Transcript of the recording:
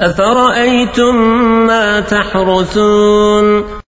أفرأيتم ما تحرثون